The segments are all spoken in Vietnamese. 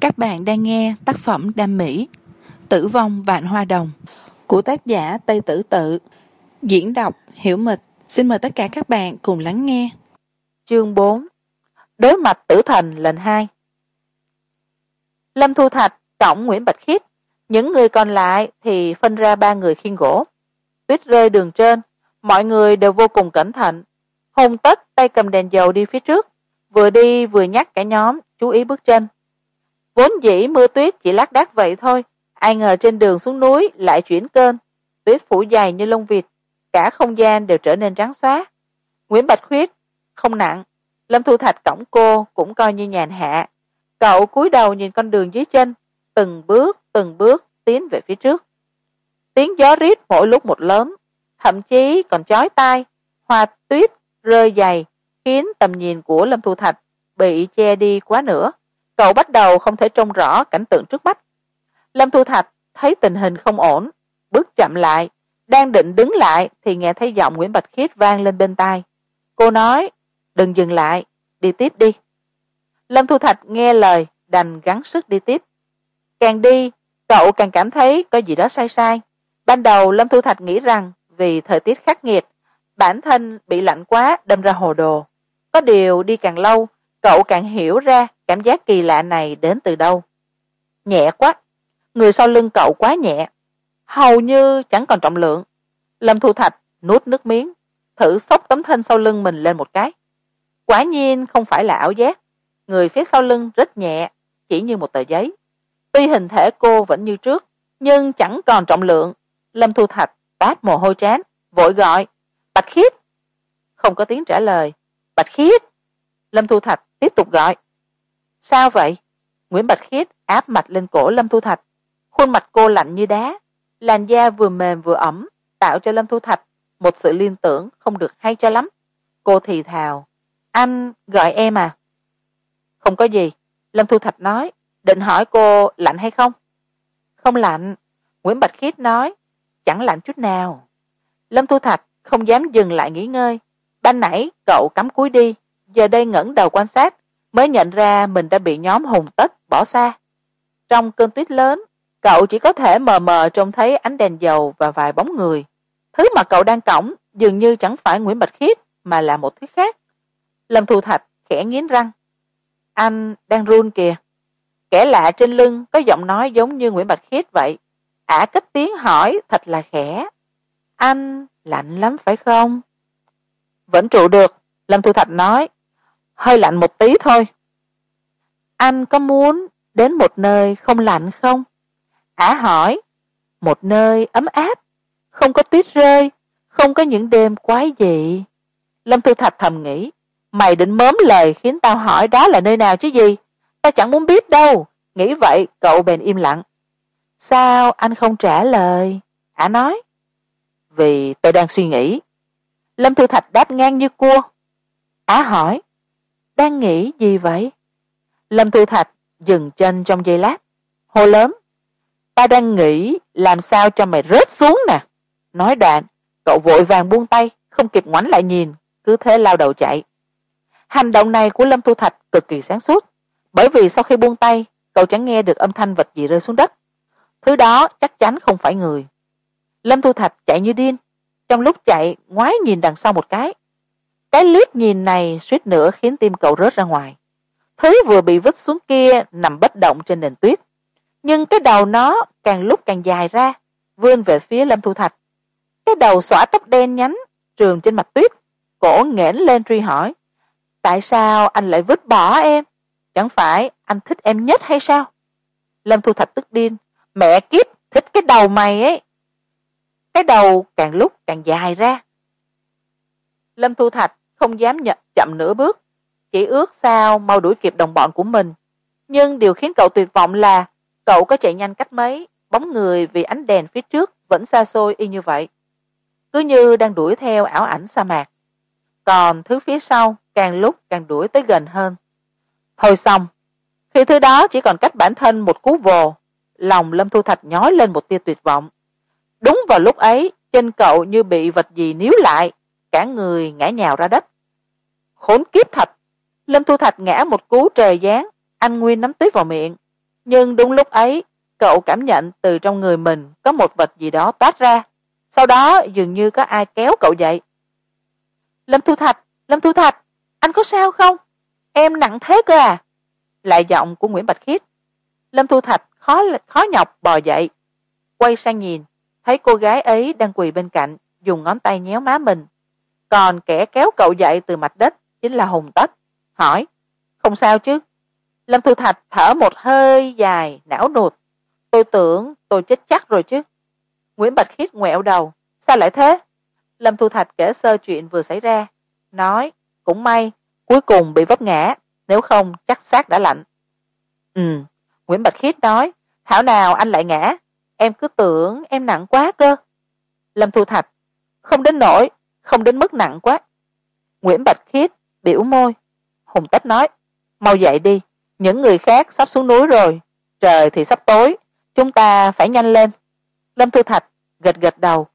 các bạn đang nghe tác phẩm đam mỹ, tử vong vạn hoa đồng, của tác giả tây tử tự. Diễn đọc hiểu mịch. Xin mời tất cả các bạn cùng lắng nghe. Chương bốn. Đối mặt tử thần lần hai. Lâm thu thạch, tổng nguyễn bạch khiết, những người còn lại thì phân ra ba người khiên gỗ. Tuyết rơi đường trên, mọi người đều vô cùng cẩn thận. Hùng tất tay cầm đèn dầu đi phía trước, vừa đi vừa nhắc cả nhóm chú ý bước chân vốn dĩ mưa tuyết chỉ lác đác vậy thôi, ai ngờ trên đường xuống núi lại chuyển cơn tuyết phủ dày như lông vịt, cả không gian đều trở nên trắng xóa. Nguyễn bạch khuyết, không nặng. Lâm thu thạch cổng cô cũng coi như nhàn hạ. Cậu cúi đầu nhìn con đường dưới chân, từng bước từng bước tiến về phía trước. Tiếng gió rít mỗi lúc một lớn, thậm chí còn chói tai. Hoa tuyết rơi dày, khiến tầm nhìn của lâm thu thạch bị che đi quá nữa cậu bắt đầu không thể trông rõ cảnh tượng trước mắt. Lâm thu thạch thấy tình hình không ổn, bước chậm lại, đang định đứng lại thì nghe thấy giọng nguyễn bạch khiết vang lên bên tai. Cô nói, đừng dừng lại, đi tiếp đi. Lâm thu thạch nghe lời, đành gắng sức đi tiếp. Càng đi, cậu càng cảm thấy có gì đó sai sai. Ban đầu lâm thu thạch nghĩ rằng vì thời tiết khắc nghiệt, bản thân bị lạnh quá đâm ra hồ đồ. Có điều đi càng lâu cậu càng hiểu ra cảm giác kỳ lạ này đến từ đâu. Nhẹ quá, người sau lưng cậu quá nhẹ, hầu như chẳng còn trọng lượng. Lâm thu thạch nuốt nước miếng, thử xốc tấm thân sau lưng mình lên một cái. Quả nhiên không phải là ảo giác, người phía sau lưng rất nhẹ, chỉ như một tờ giấy. Tuy hình thể cô vẫn như trước, nhưng chẳng còn trọng lượng. Lâm thu thạch toát mồ hôi trán, vội gọi, bạch khiết! Không có tiếng trả lời. Bạch khiết! Lâm thu thạch tiếp tục gọi. Sao vậy? Nguyễn bạch khiết áp mặt lên cổ lâm thu thạch. Khuôn mặt cô lạnh như đá. Làn da vừa mềm vừa ẩm, tạo cho lâm thu thạch một sự liên tưởng không được hay cho lắm. Cô thì thào. Anh gọi em à? Không có gì. Lâm thu thạch nói, định hỏi cô lạnh hay không? Không lạnh. Nguyễn bạch khiết nói, chẳng lạnh chút nào. Lâm thu thạch không dám dừng lại nghỉ ngơi. Ban nãy cậu cắm cúi đi giờ đây ngẩng đầu quan sát, mới nhận ra mình đã bị nhóm hùng tất bỏ xa. Trong cơn tuyết lớn, cậu chỉ có thể mờ mờ trông thấy ánh đèn dầu và vài bóng người. Thứ mà cậu đang cõng dường như chẳng phải nguyễn bạch khiết, mà là một thứ khác. Lâm thu thạch khẽ nghiến răng. Anh đang run kìa. Kẻ lạ trên lưng có giọng nói giống như nguyễn bạch khiết vậy. Ả cất tiếng hỏi, thật là khẽ. Anh lạnh lắm phải không? Vẫn trụ được, lâm thu thạch nói hơi lạnh một tí thôi. Anh có muốn đến một nơi không lạnh không? Ả hỏi. Một nơi ấm áp, không có tuyết rơi, không có những đêm quái dị. Lâm thư thạch thầm nghĩ, mày định mớm lời khiến tao hỏi đó là nơi nào chứ gì? Tao chẳng muốn biết đâu. Nghĩ vậy, cậu bèn im lặng. Sao anh không trả lời? Ả nói. Vì tôi đang suy nghĩ. Lâm thư thạch đáp ngang như cua. Á hỏi đang nghĩ gì vậy? Lâm thu thạch dừng chân trong giây lát. Hô lớn, ta đang nghĩ làm sao cho mày rớt xuống nè. Nói đoạn, cậu vội vàng buông tay, không kịp ngoảnh lại nhìn, cứ thế lao đầu chạy. Hành động này của lâm thu thạch cực kỳ sáng suốt, bởi vì sau khi buông tay, cậu chẳng nghe được âm thanh vật gì rơi xuống đất. Thứ đó chắc chắn không phải người. Lâm thu thạch chạy như điên, trong lúc chạy ngoái nhìn đằng sau một cái cái liếc nhìn này suýt nữa khiến tim cậu rớt ra ngoài. Thứ vừa bị vứt xuống kia nằm bất động trên nền tuyết. Nhưng cái đầu nó càng lúc càng dài ra, vươn về phía lâm thu thạch. Cái đầu xõa tóc đen nhánh, trường trên mặt tuyết, cổ nghển lên truy hỏi, tại sao anh lại vứt bỏ em? Chẳng phải anh thích em nhất hay sao? Lâm thu thạch tức điên, mẹ kiếp, thích cái đầu mày ấy. Cái đầu càng lúc càng dài ra. Lâm thu thạch không dám nhận chậm nửa bước. Chỉ ước sao mau đuổi kịp đồng bọn của mình. Nhưng điều khiến cậu tuyệt vọng là cậu có chạy nhanh cách mấy, bóng người vì ánh đèn phía trước vẫn xa xôi y như vậy. Cứ như đang đuổi theo ảo ảnh sa mạc. Còn thứ phía sau càng lúc càng đuổi tới gần hơn. Thôi xong, khi thứ đó chỉ còn cách bản thân một cú vồ, lòng lâm thu thạch nhói lên một tia tuyệt vọng. Đúng vào lúc ấy, chân cậu như bị vật gì níu lại cả người ngã nhào ra đất. Khốn kiếp thật, lâm thu thạch ngã một cú trời giáng, anh nguyên nắm tuyết vào miệng. Nhưng đúng lúc ấy, cậu cảm nhận từ trong người mình có một vật gì đó toát ra. Sau đó dường như có ai kéo cậu dậy. Lâm thu thạch, lâm thu thạch, anh có sao không? Em nặng thế cơ à? Lại giọng của nguyễn bạch khiết. Lâm thu thạch khó khó nhọc bò dậy. Quay sang nhìn, thấy cô gái ấy đang quỳ bên cạnh, dùng ngón tay nhéo má mình còn kẻ kéo cậu dậy từ mặt đất chính là hùng tất, hỏi, không sao chứ? Lâm thu thạch thở một hơi dài, não nụt, tôi tưởng tôi chết chắc rồi chứ. Nguyễn bạch khiết ngoẹo đầu, sao lại thế? Lâm thu thạch kể sơ chuyện vừa xảy ra, nói, cũng may, cuối cùng bị vấp ngã, nếu không chắc xác đã lạnh. Ừ nguyễn bạch khiết nói, thảo nào anh lại ngã? Em cứ tưởng em nặng quá cơ. Lâm thu thạch, không đến nỗi không đến mức nặng quá. Nguyễn bạch khiết biểu môi. Hùng tất nói, mau dậy đi, những người khác sắp xuống núi rồi, trời thì sắp tối, chúng ta phải nhanh lên. Lâm thu thạch gật gật đầu.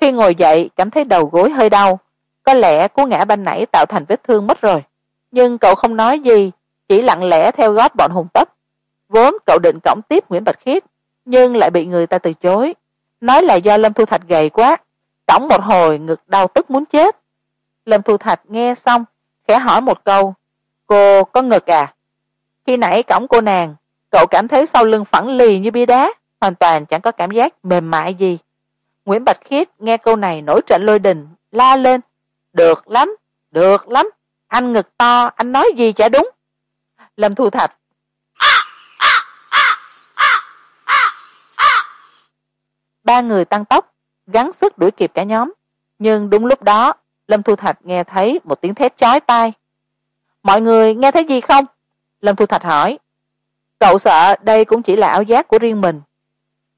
Khi ngồi dậy, cảm thấy đầu gối hơi đau. Có lẽ cú ngã ban nãy tạo thành vết thương mất rồi. Nhưng cậu không nói gì, chỉ lặng lẽ theo góp bọn hùng tất vốn cậu định cõng tiếp nguyễn bạch khiết, nhưng lại bị người ta từ chối. Nói là do lâm thu thạch gầy quá cõng một hồi, ngực đau tức muốn chết. Lâm thu thạch nghe xong, khẽ hỏi một câu, cô có ngực à? Khi nãy cõng cô nàng, cậu cảm thấy sau lưng phẳng lì như bia đá, hoàn toàn chẳng có cảm giác mềm mại gì. Nguyễn bạch khiết nghe câu này nổi trận lôi đình, la lên, được lắm được lắm, anh ngực to, anh nói gì chả đúng. Lâm thu thạch, ba người tăng tốc gắng sức đuổi kịp cả nhóm. Nhưng đúng lúc đó, lâm thu thạch nghe thấy một tiếng thét chói tai. Mọi người nghe thấy gì không? Lâm thu thạch hỏi. Cậu sợ đây cũng chỉ là áo giác của riêng mình.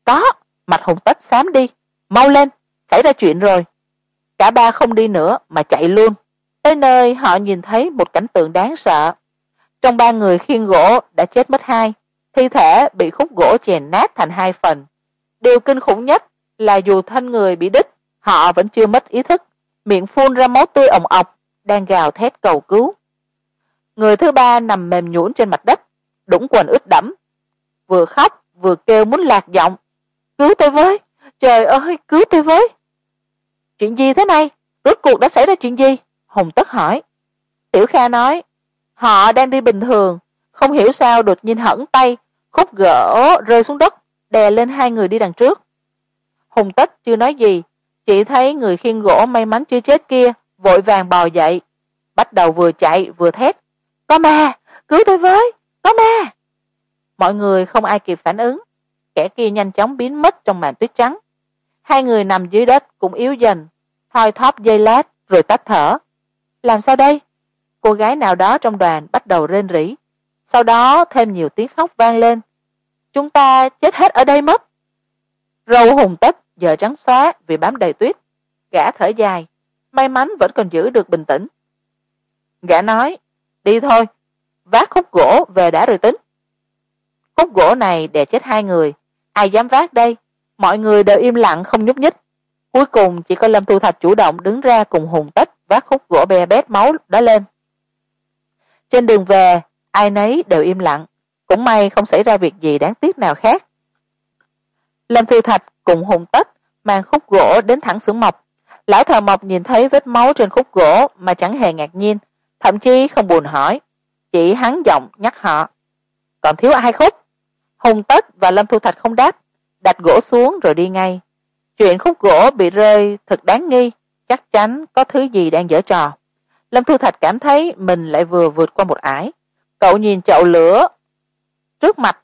Có mặt hùng tất xám đi. Mau lên, xảy ra chuyện rồi. Cả ba không đi nữa mà chạy luôn. Tới nơi họ nhìn thấy một cảnh tượng đáng sợ. Trong ba người khiêng gỗ đã chết mất hai, thi thể bị khúc gỗ chèn nát thành hai phần. Điều kinh khủng nhất là dù thân người bị đứt, họ vẫn chưa mất ý thức. Miệng phun ra máu tươi ồng ọc, đang gào thét cầu cứu. Người thứ ba nằm mềm nhũn trên mặt đất, đũng quần ướt đẫm. Vừa khóc, vừa kêu muốn lạc giọng. Cứu tôi với! Trời ơi, cứu tôi với! Chuyện gì thế này? Rốt cuộc đã xảy ra chuyện gì? Hùng tất hỏi. Tiểu kha nói, họ đang đi bình thường, không hiểu sao đột nhiên hẫng tay, khúc gỗ rơi xuống đất, đè lên hai người đi đằng trước hùng tích chưa nói gì, chỉ thấy người khiêng gỗ may mắn chưa chết kia, vội vàng bò dậy, bắt đầu vừa chạy vừa thét, có ma! Cứu tôi với! Có ma! Mọi người không ai kịp phản ứng, kẻ kia nhanh chóng biến mất trong màn tuyết trắng. Hai người nằm dưới đất cũng yếu dần, thoi thóp dây lát rồi tắt thở. Làm sao đây? Cô gái nào đó trong đoàn bắt đầu rên rỉ. Sau đó thêm nhiều tiếng khóc vang lên. Chúng ta chết hết ở đây mất râu hùng tất, giờ trắng xóa vì bám đầy tuyết. Gã thở dài, may mắn vẫn còn giữ được bình tĩnh. Gã nói, đi thôi, vác khúc gỗ về đã rồi tính. Khúc gỗ này đè chết hai người, ai dám vác đây? Mọi người đều im lặng không nhúc nhích. Cuối cùng chỉ có lâm thu thạch chủ động đứng ra cùng hùng tất vác khúc gỗ bè bét máu đó lên. Trên đường về, ai nấy đều im lặng. Cũng may không xảy ra việc gì đáng tiếc nào khác lâm thu thạch cùng hùng tất mang khúc gỗ đến thẳng xưởng mộc. Lão thợ mộc nhìn thấy vết máu trên khúc gỗ mà chẳng hề ngạc nhiên, thậm chí không buồn hỏi. Chỉ hắn giọng nhắc họ, còn thiếu ai khúc? Hùng tất và lâm thu thạch không đáp đặt gỗ xuống rồi đi ngay. Chuyện khúc gỗ bị rơi thật đáng nghi, chắc chắn có thứ gì đang dở trò. Lâm thu thạch cảm thấy mình lại vừa vượt qua một ải. Cậu nhìn chậu lửa trước mặt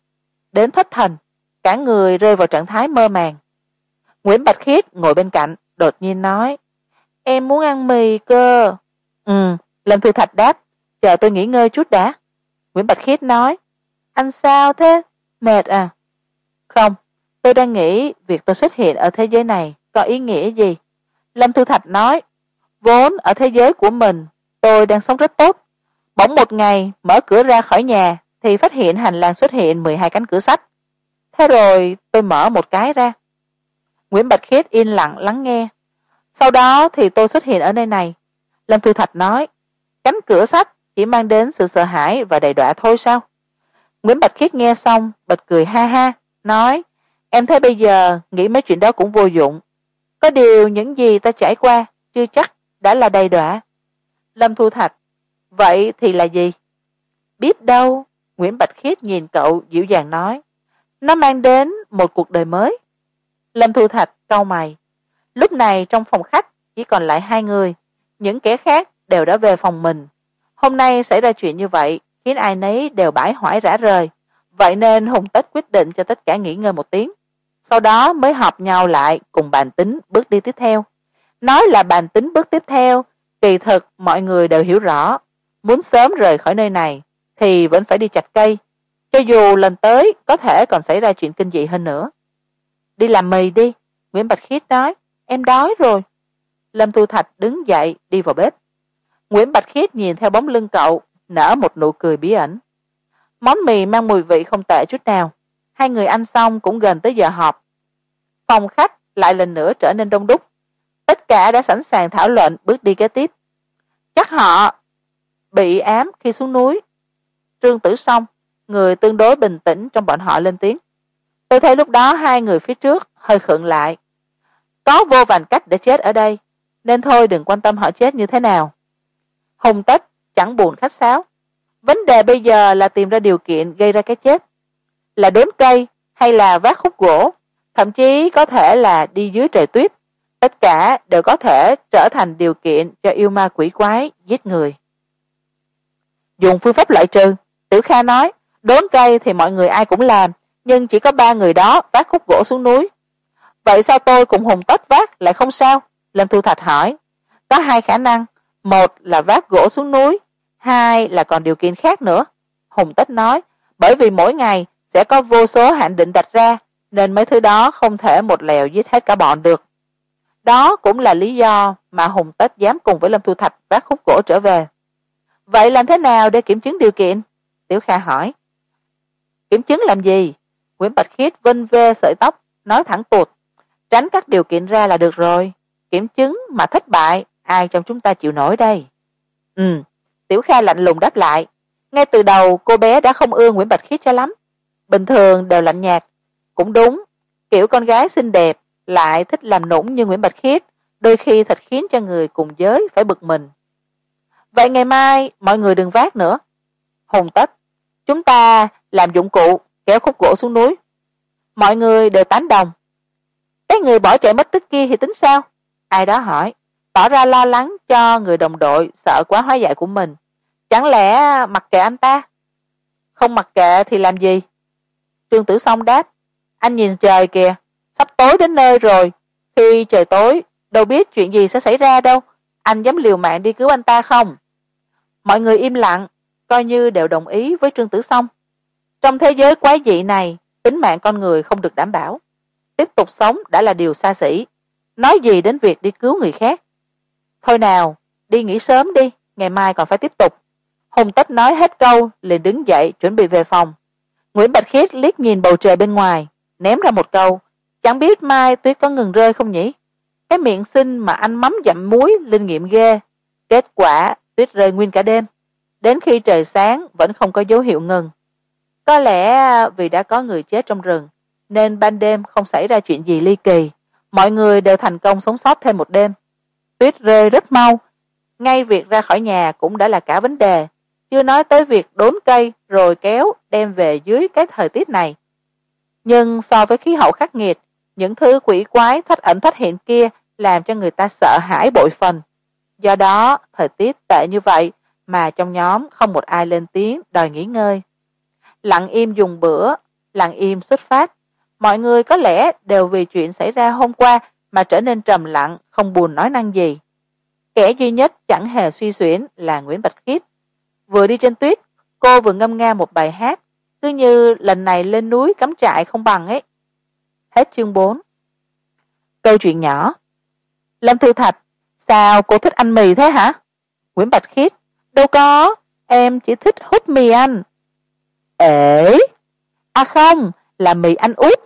đến thất thần cả người rơi vào trạng thái mơ màng. Nguyễn bạch khiết ngồi bên cạnh, đột nhiên nói, em muốn ăn mì cơ. Ừ lâm Thư thạch đáp, chờ tôi nghỉ ngơi chút đã. Nguyễn bạch khiết nói, anh sao thế? Mệt à? Không, tôi đang nghĩ việc tôi xuất hiện ở thế giới này có ý nghĩa gì? Lâm Thư thạch nói, vốn ở thế giới của mình, tôi đang sống rất tốt. Bỗng một ngày mở cửa ra khỏi nhà thì phát hiện hành lang xuất hiện mười hai cánh cửa sắt thế rồi tôi mở một cái ra. Nguyễn bạch khiết yên lặng lắng nghe. Sau đó thì tôi xuất hiện ở nơi này. Lâm thu thạch nói, cánh cửa sách chỉ mang đến sự sợ hãi và đầy đọa thôi sao? Nguyễn bạch khiết nghe xong, bật cười ha ha, nói, em thấy bây giờ nghĩ mấy chuyện đó cũng vô dụng. Có điều những gì ta trải qua chưa chắc đã là đầy đọa. Lâm thu thạch, vậy thì là gì? Biết đâu. Nguyễn bạch khiết nhìn cậu dịu dàng nói nó mang đến một cuộc đời mới. Lâm thu thạch cau mày. Lúc này trong phòng khách chỉ còn lại hai người. Những kẻ khác đều đã về phòng mình. Hôm nay xảy ra chuyện như vậy khiến ai nấy đều bãi hoải rã rời. Vậy nên hùng tết quyết định cho tất cả nghỉ ngơi một tiếng. Sau đó mới họp nhau lại cùng bàn tính bước đi tiếp theo. Nói là bàn tính bước tiếp theo, kỳ thực mọi người đều hiểu rõ. Muốn sớm rời khỏi nơi này thì vẫn phải đi chặt cây cho dù lần tới có thể còn xảy ra chuyện kinh dị hơn nữa. Đi làm mì đi, nguyễn bạch khiết nói, em đói rồi. Lâm thu thạch đứng dậy đi vào bếp. Nguyễn bạch khiết nhìn theo bóng lưng cậu, nở một nụ cười bí ẩn. Món mì mang mùi vị không tệ chút nào. Hai người ăn xong cũng gần tới giờ họp. Phòng khách lại lần nữa trở nên đông đúc. Tất cả đã sẵn sàng thảo luận bước đi kế tiếp. Chắc họ bị ám khi xuống núi. Trương tử xong người tương đối bình tĩnh trong bọn họ lên tiếng. Tôi thấy lúc đó hai người phía trước hơi khựng lại. Có vô vàn cách để chết ở đây, nên thôi đừng quan tâm họ chết như thế nào. Hùng tất chẳng buồn khách sáo. Vấn đề bây giờ là tìm ra điều kiện gây ra cái chết. Là đốn cây hay là vác khúc gỗ, thậm chí có thể là đi dưới trời tuyết. Tất cả đều có thể trở thành điều kiện cho yêu ma quỷ quái giết người. Dùng phương pháp loại trừ tiểu kha nói đốn cây thì mọi người ai cũng làm, nhưng chỉ có ba người đó vác khúc gỗ xuống núi. Vậy sao tôi cùng hùng tất vác lại không sao? Lâm thu thạch hỏi. Có hai khả năng, một là vác gỗ xuống núi, hai là còn điều kiện khác nữa. Hùng tất nói, bởi vì mỗi ngày sẽ có vô số hạn định đặt ra, nên mấy thứ đó không thể một lèo giết hết cả bọn được. Đó cũng là lý do mà hùng tất dám cùng với lâm thu thạch vác khúc gỗ trở về. Vậy làm thế nào để kiểm chứng điều kiện? Tiểu kha hỏi kiểm chứng làm gì? Nguyễn bạch khiết vân vê sợi tóc, nói thẳng tuột tránh các điều kiện ra là được rồi. Kiểm chứng mà thất bại, ai trong chúng ta chịu nổi đây? Ừ tiểu kha lạnh lùng đáp lại. Ngay từ đầu, cô bé đã không ưa nguyễn bạch khiết cho lắm. Bình thường đều lạnh nhạt. Cũng đúng, kiểu con gái xinh đẹp lại thích làm nũng như nguyễn bạch khiết, đôi khi thật khiến cho người cùng giới phải bực mình. Vậy ngày mai, mọi người đừng vác nữa. Hùng tất, chúng ta làm dụng cụ, kéo khúc gỗ xuống núi. Mọi người đều tán đồng. Cái người bỏ chạy mất tích kia thì tính sao? Ai đó hỏi, tỏ ra lo lắng cho người đồng đội sợ quá hóa giải của mình. Chẳng lẽ mặc kệ anh ta? Không mặc kệ thì làm gì? Trương tử song đáp, anh nhìn trời kìa, sắp tối đến nơi rồi. Khi trời tối, đâu biết chuyện gì sẽ xảy ra đâu. Anh dám liều mạng đi cứu anh ta không? Mọi người im lặng, coi như đều đồng ý với trương tử song trong thế giới quái dị này, tính mạng con người không được đảm bảo. Tiếp tục sống đã là điều xa xỉ. Nói gì đến việc đi cứu người khác? Thôi nào, đi nghỉ sớm đi, ngày mai còn phải tiếp tục. Hùng tất nói hết câu, liền đứng dậy chuẩn bị về phòng. Nguyễn bạch khiết liếc nhìn bầu trời bên ngoài, ném ra một câu, chẳng biết mai tuyết có ngừng rơi không nhỉ? Cái miệng xinh mà anh mắm dặm muối linh nghiệm ghê. Kết quả, tuyết rơi nguyên cả đêm. Đến khi trời sáng, vẫn không có dấu hiệu ngừng có lẽ à, vì đã có người chết trong rừng, nên ban đêm không xảy ra chuyện gì ly kỳ. Mọi người đều thành công sống sót thêm một đêm. Tuyết rơi rất mau. Ngay việc ra khỏi nhà cũng đã là cả vấn đề. Chưa nói tới việc đốn cây rồi kéo đem về dưới cái thời tiết này. Nhưng so với khí hậu khắc nghiệt, những thứ quỷ quái thoát ẩn thoát hiện kia làm cho người ta sợ hãi bội phần. Do đó, thời tiết tệ như vậy mà trong nhóm không một ai lên tiếng đòi nghỉ ngơi lặng im dùng bữa, lặng im xuất phát. Mọi người có lẽ đều vì chuyện xảy ra hôm qua mà trở nên trầm lặng, không buồn nói năng gì. Kẻ duy nhất chẳng hề suy xuyển là nguyễn bạch khiết. Vừa đi trên tuyết, cô vừa ngâm nga một bài hát, cứ như lần này lên núi cắm trại không bằng ấy. Hết chương bốn. Câu chuyện nhỏ. Lâm thư thạch, sao cô thích ăn mì thế hả? Nguyễn bạch khiết, đâu có, em chỉ thích hút mì anh ể? À không là mì anh út.